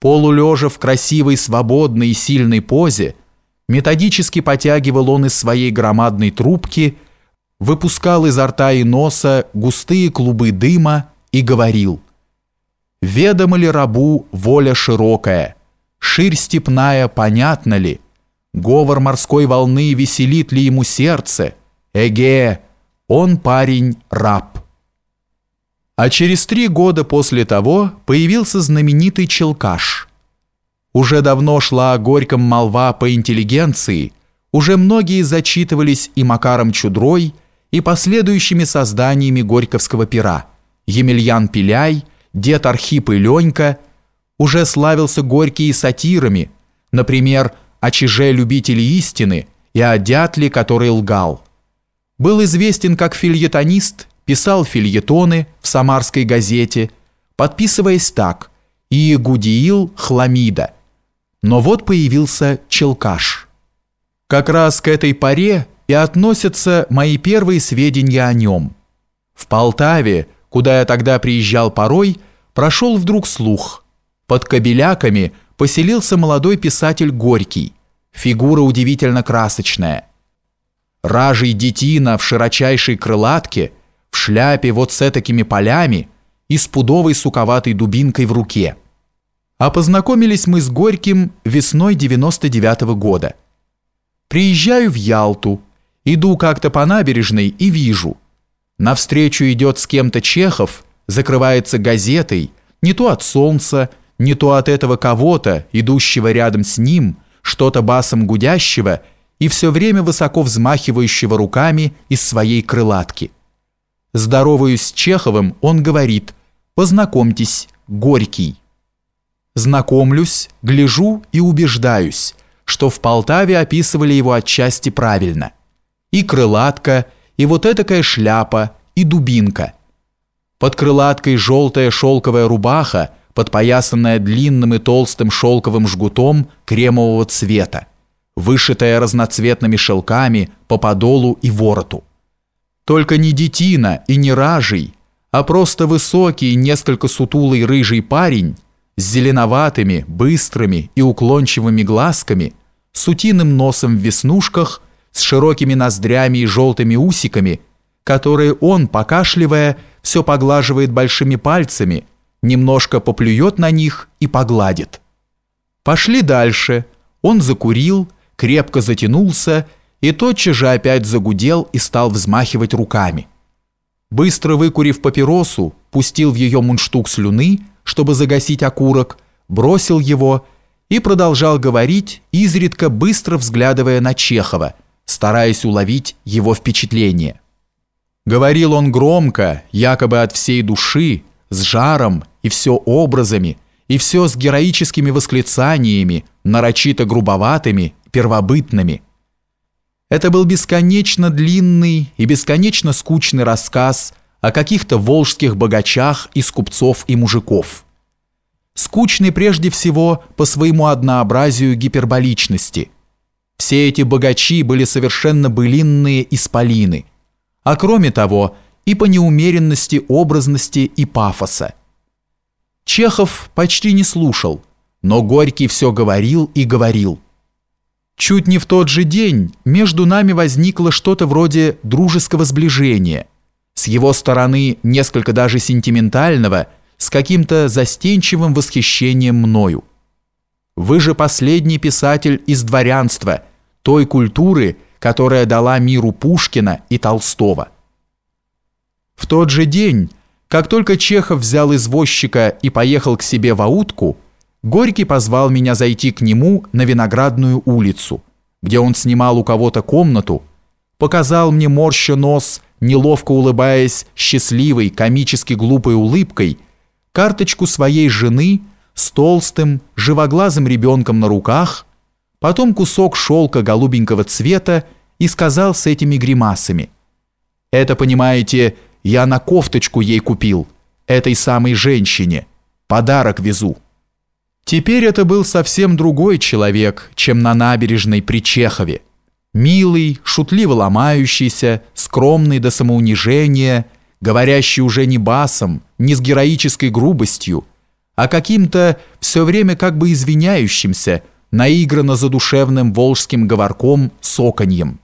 Полулежа в красивой, свободной и сильной позе, методически потягивал он из своей громадной трубки, выпускал изо рта и носа густые клубы дыма и говорил «Ведомо ли рабу воля широкая? Ширь степная понятна ли? Говор морской волны веселит ли ему сердце? Эге, он парень раб». А через три года после того появился знаменитый Челкаш. Уже давно шла о Горьком молва по интеллигенции, уже многие зачитывались и Макаром Чудрой, и последующими созданиями Горьковского пера. Емельян Пиляй, дед Архип и Ленька, уже славился Горький сатирами, например, о чеже любителей истины и о дятле, который лгал. Был известен как фильетонист писал фильетоны в «Самарской газете», подписываясь так «Иегудиил Хламида». Но вот появился Челкаш. Как раз к этой паре и относятся мои первые сведения о нем. В Полтаве, куда я тогда приезжал порой, прошел вдруг слух. Под Кобеляками поселился молодой писатель Горький, фигура удивительно красочная. Ражий детина в широчайшей крылатке – в шляпе вот с этакими полями и с пудовой суковатой дубинкой в руке. А познакомились мы с Горьким весной 99 -го года. Приезжаю в Ялту, иду как-то по набережной и вижу. Навстречу идет с кем-то Чехов, закрывается газетой, не то от солнца, не то от этого кого-то, идущего рядом с ним, что-то басом гудящего и все время высоко взмахивающего руками из своей крылатки. Здороваюсь с Чеховым, он говорит «Познакомьтесь, Горький». Знакомлюсь, гляжу и убеждаюсь, что в Полтаве описывали его отчасти правильно. И крылатка, и вот этакая шляпа, и дубинка. Под крылаткой желтая шелковая рубаха, подпоясанная длинным и толстым шелковым жгутом кремового цвета, вышитая разноцветными шелками по подолу и вороту. Только не детина и не ражий, а просто высокий, несколько сутулый рыжий парень с зеленоватыми, быстрыми и уклончивыми глазками, с утиным носом в веснушках, с широкими ноздрями и желтыми усиками, которые он, покашливая, все поглаживает большими пальцами, немножко поплюет на них и погладит. Пошли дальше. Он закурил, крепко затянулся и тотчас же опять загудел и стал взмахивать руками. Быстро выкурив папиросу, пустил в ее мундштук слюны, чтобы загасить окурок, бросил его и продолжал говорить, изредка быстро взглядывая на Чехова, стараясь уловить его впечатление. Говорил он громко, якобы от всей души, с жаром и все образами, и все с героическими восклицаниями, нарочито грубоватыми, первобытными – это был бесконечно длинный и бесконечно скучный рассказ о каких-то волжских богачах из купцов и мужиков. Скучный прежде всего по своему однообразию гиперболичности. Все эти богачи были совершенно былинные исполины, а кроме того и по неумеренности образности и пафоса. Чехов почти не слушал, но Горький все говорил и говорил – Чуть не в тот же день между нами возникло что-то вроде дружеского сближения. С его стороны несколько даже сентиментального, с каким-то застенчивым восхищением мною. Вы же последний писатель из дворянства, той культуры, которая дала миру Пушкина и Толстого. В тот же день, как только Чехов взял извозчика и поехал к себе в аутку, Горький позвал меня зайти к нему на Виноградную улицу, где он снимал у кого-то комнату, показал мне морща нос, неловко улыбаясь счастливой, комически глупой улыбкой, карточку своей жены с толстым, живоглазым ребенком на руках, потом кусок шелка голубенького цвета и сказал с этими гримасами. «Это, понимаете, я на кофточку ей купил, этой самой женщине, подарок везу». Теперь это был совсем другой человек, чем на набережной при Чехове. Милый, шутливо ломающийся, скромный до самоунижения, говорящий уже не басом, не с героической грубостью, а каким-то все время как бы извиняющимся, наигранно задушевным волжским говорком соконьем.